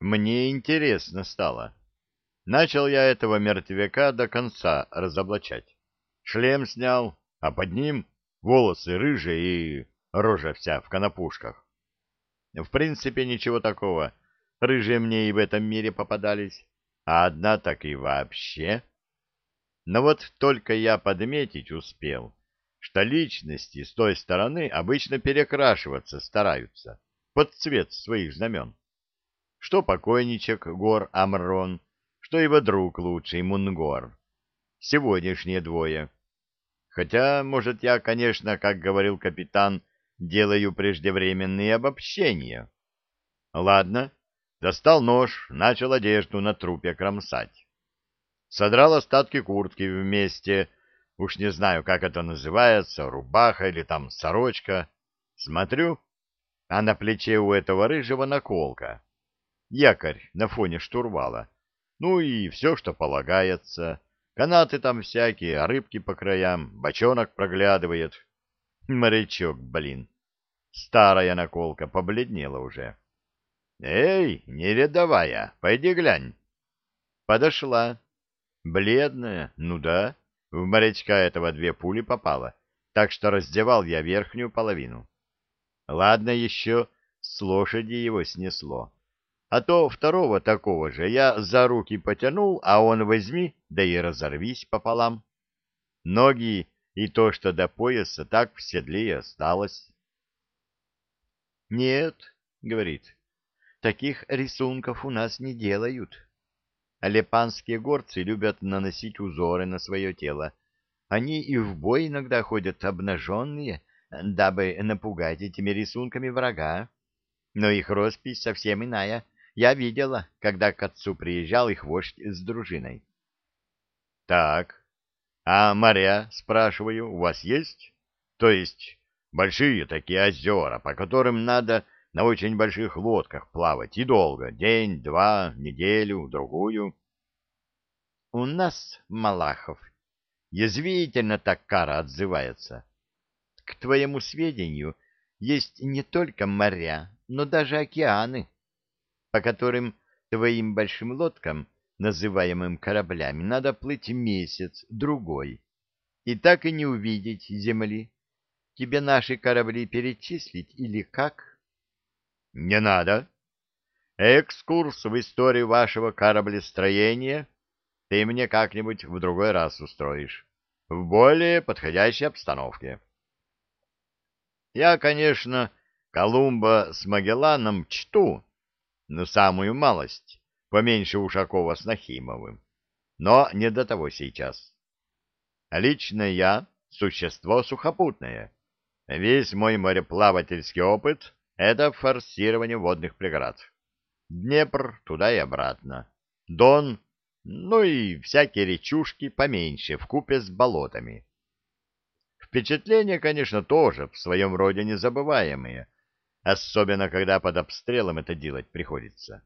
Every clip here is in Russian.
Мне интересно стало. Начал я этого мертвяка до конца разоблачать. Шлем снял, а под ним волосы рыжие и рожа вся в конопушках. В принципе, ничего такого. Рыжие мне и в этом мире попадались, а одна так и вообще. Но вот только я подметить успел, что личности с той стороны обычно перекрашиваться стараются под цвет своих знамен. Что покойничек Гор Амрон, что его друг лучший Мунгор. Сегодняшние двое. Хотя, может, я, конечно, как говорил капитан, делаю преждевременные обобщения. Ладно, достал нож, начал одежду на трупе кромсать. Содрал остатки куртки вместе, уж не знаю, как это называется, рубаха или там сорочка. Смотрю, а на плече у этого рыжего наколка. Якорь на фоне штурвала. Ну и все, что полагается. Канаты там всякие, а рыбки по краям, бочонок проглядывает. Морячок, блин. Старая наколка побледнела уже. «Эй, не рядовая, пойди глянь». Подошла. Бледная, ну да, в морячка этого две пули попало, так что раздевал я верхнюю половину. Ладно еще, с лошади его снесло. А то второго такого же я за руки потянул, а он возьми, да и разорвись пополам. Ноги и то, что до пояса, так в седле и осталось. «Нет», — говорит, — «таких рисунков у нас не делают. Алепанские горцы любят наносить узоры на свое тело. Они и в бой иногда ходят обнаженные, дабы напугать этими рисунками врага. Но их роспись совсем иная. Я видела, когда к отцу приезжал их вождь с дружиной». «Так, а моря, спрашиваю, у вас есть? То есть большие такие озера, по которым надо на очень больших лодках плавать и долго, день, два, неделю, другую? У нас, Малахов, язвительно так кара отзывается. К твоему сведению, есть не только моря, но даже океаны, по которым твоим большим лодкам называемым кораблями, надо плыть месяц, другой, и так и не увидеть земли. Тебе наши корабли перечислить или как? — Не надо. Экскурс в историю вашего кораблестроения ты мне как-нибудь в другой раз устроишь, в более подходящей обстановке. Я, конечно, Колумба с Магелланом чту, но самую малость поменьше Ушакова с Нахимовым. Но не до того сейчас. Лично я — существо сухопутное. Весь мой мореплавательский опыт — это форсирование водных преград. Днепр туда и обратно. Дон, ну и всякие речушки поменьше, в купе с болотами. Впечатления, конечно, тоже в своем роде незабываемые, особенно когда под обстрелом это делать приходится.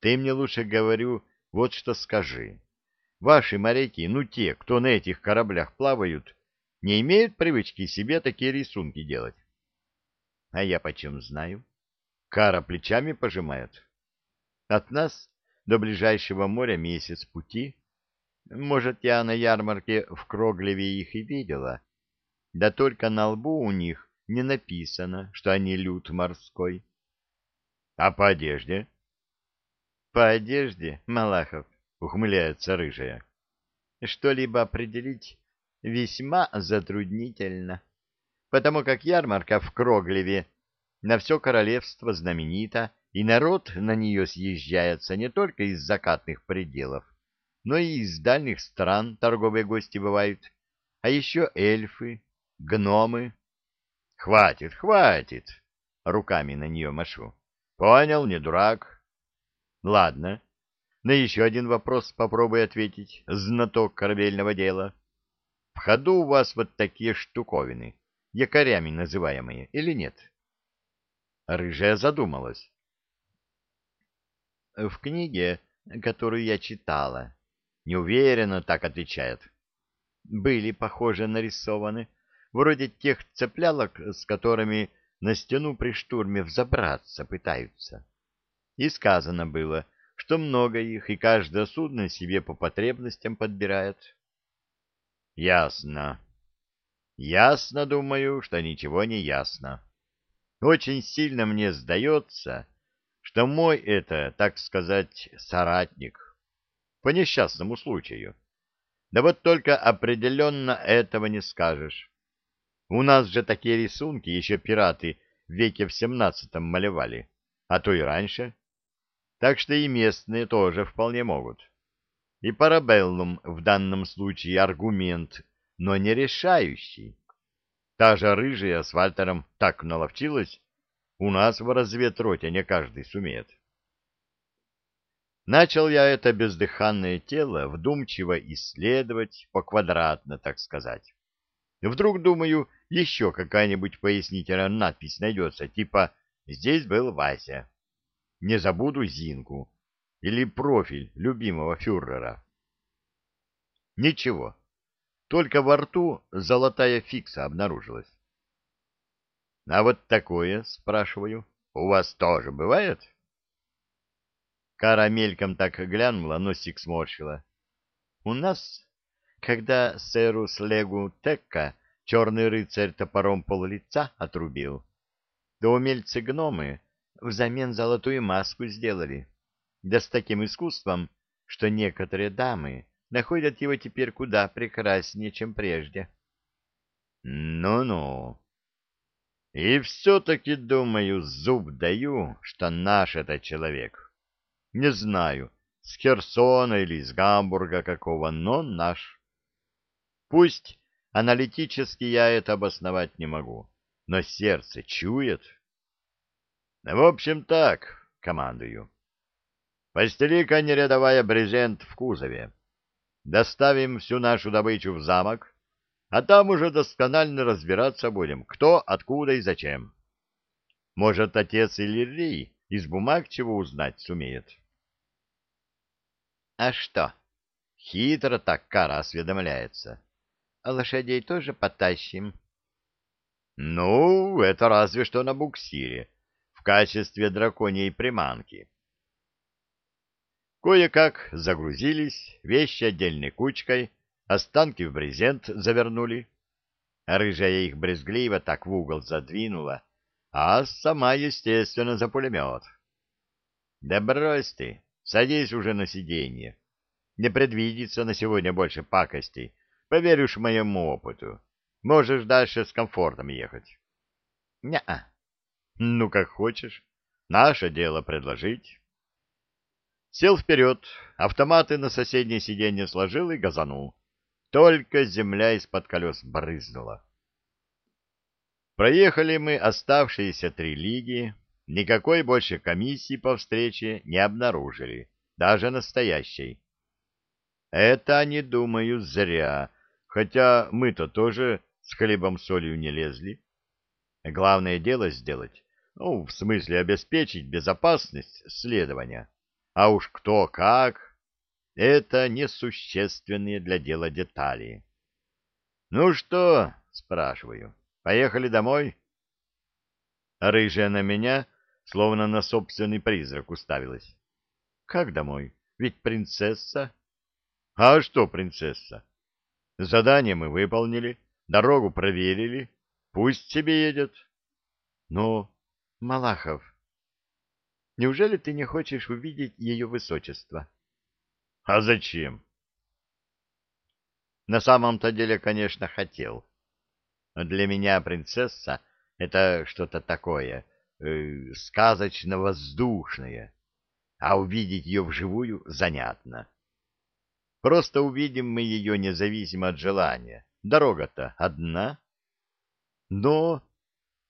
Ты мне лучше, говорю, вот что скажи. Ваши моряки, ну те, кто на этих кораблях плавают, не имеют привычки себе такие рисунки делать? А я почем знаю? Кара плечами пожимает. От нас до ближайшего моря месяц пути. Может, я на ярмарке в Кроглеве их и видела. Да только на лбу у них не написано, что они люд морской. А по одежде? По одежде, Малахов, ухмыляется рыжая. Что-либо определить весьма затруднительно, потому как ярмарка в Кроглеве на все королевство знаменита, и народ на нее съезжается не только из закатных пределов, но и из дальних стран торговые гости бывают, а еще эльфы, гномы. Хватит, хватит, руками на нее машу. Понял, не дурак. Ладно. На еще один вопрос попробуй ответить, знаток корабельного дела. В ходу у вас вот такие штуковины, якорями называемые, или нет? Рыжая задумалась. В книге, которую я читала, неуверенно так отвечает. Были, похоже, нарисованы, вроде тех цеплялок, с которыми на стену при штурме взобраться пытаются. И сказано было, что много их, и каждое судно себе по потребностям подбирает. Ясно. Ясно, думаю, что ничего не ясно. Очень сильно мне сдается, что мой это, так сказать, соратник. По несчастному случаю. Да вот только определенно этого не скажешь. У нас же такие рисунки еще пираты в веке в семнадцатом малевали, а то и раньше. Так что и местные тоже вполне могут. И парабеллум в данном случае аргумент, но не решающий. Та же рыжая с Вальтером так наловчилась, у нас в разведроте не каждый сумеет. Начал я это бездыханное тело вдумчиво исследовать, поквадратно, так сказать. Вдруг, думаю, еще какая-нибудь пояснительная надпись найдется, типа «Здесь был Вася». Не забуду Зинку или профиль любимого фюрера. Ничего, только во рту золотая фикса обнаружилась. — А вот такое, спрашиваю, у вас тоже бывает? — Кара мельком так глянула, носик сморщила. У нас, когда сэру Слегу Текка черный рыцарь топором пол лица отрубил, то умельцы-гномы взамен золотую маску сделали. Да с таким искусством, что некоторые дамы находят его теперь куда прекраснее, чем прежде. Ну-ну. И все-таки, думаю, зуб даю, что наш это человек. Не знаю, с Херсона или из Гамбурга какого, но наш. Пусть аналитически я это обосновать не могу, но сердце чует. В общем так, командую. Постели-ка нерядовая брезент в кузове. Доставим всю нашу добычу в замок, а там уже досконально разбираться будем, кто, откуда и зачем. Может, отец или Ри из бумаг чего узнать сумеет. А что? Хитро так кара осведомляется. А лошадей тоже потащим? Ну, это разве что на буксире, в качестве драконьей приманки. Кое-как загрузились, вещи отдельной кучкой, останки в брезент завернули. Рыжая их брезгливо так в угол задвинула, а сама, естественно, за пулемет. Да брось ты, Садись уже на сиденье. Не предвидится на сегодня больше пакостей. Поверишь моему опыту. Можешь дальше с комфортом ехать. Не-а. Ну, как хочешь. Наше дело предложить. Сел вперед, автоматы на соседнее сиденье сложил и газанул. Только земля из-под колес брызнула. Проехали мы оставшиеся три лиги, Никакой больше комиссии по встрече не обнаружили, даже настоящей. Это, они, думаю, зря, хотя мы-то тоже с хлебом-солью не лезли. Главное дело сделать, ну, в смысле обеспечить безопасность следования. А уж кто как, это несущественные для дела детали. Ну что, спрашиваю, поехали домой? Рыжая на меня словно на собственный призрак уставилась. — Как домой? Ведь принцесса... — А что принцесса? Задание мы выполнили, дорогу проверили, пусть себе едет. — Ну, Малахов, неужели ты не хочешь увидеть ее высочество? — А зачем? На самом-то деле, конечно, хотел. Для меня принцесса — это что-то такое — э, сказочно-воздушное, а увидеть ее вживую занятно. Просто увидим мы ее независимо от желания. Дорога-то одна. Но...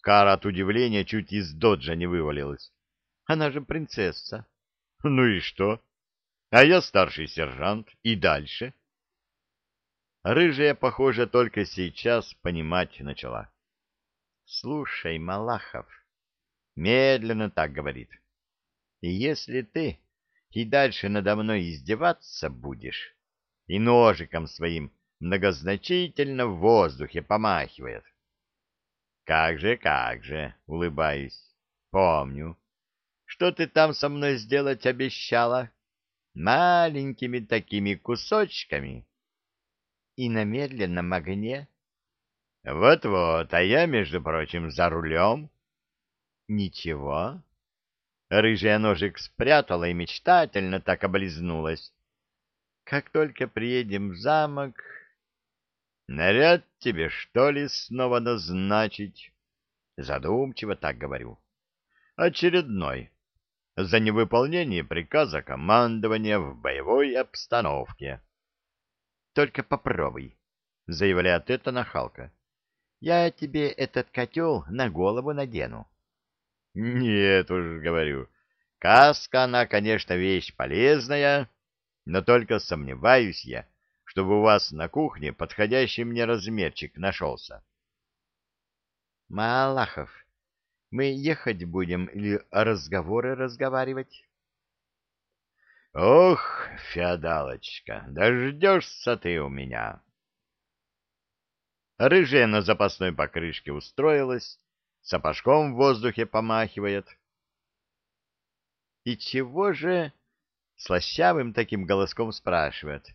Кара от удивления чуть из доджа не вывалилась. Она же принцесса. Ну и что? А я старший сержант. И дальше? Рыжая, похоже, только сейчас понимать начала. Слушай, Малахов, Медленно так говорит. Если ты и дальше надо мной издеваться будешь, и ножиком своим многозначительно в воздухе помахивает. Как же, как же, улыбаюсь, помню. что ты там со мной сделать обещала? Маленькими такими кусочками. И на медленном огне. Вот-вот, а я, между прочим, за рулем. Ничего. Рыжая ножик спрятала и мечтательно так облизнулась. Как только приедем в замок... Наряд тебе, что ли, снова назначить? Задумчиво так говорю. Очередной. За невыполнение приказа командования в боевой обстановке. Только попробуй, заявляет эта нахалка. Я тебе этот котел на голову надену. Нет уж, говорю, каска она, конечно, вещь полезная, но только сомневаюсь я, чтобы у вас на кухне подходящий мне размерчик нашелся. Малахов, мы ехать будем или разговоры разговаривать? Ох, феодалочка, дождешься ты у меня. Рыжая на запасной покрышке устроилась, сапожком в воздухе помахивает. И чего же, слащавым таким голоском спрашивает,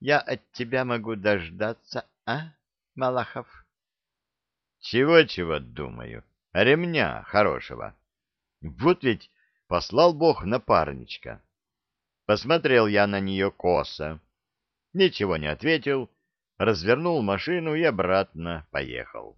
я от тебя могу дождаться, а, Малахов? Чего-чего думаю, ремня хорошего. Вот ведь послал Бог напарничка. Посмотрел я на нее косо. Ничего не ответил, развернул машину и обратно поехал.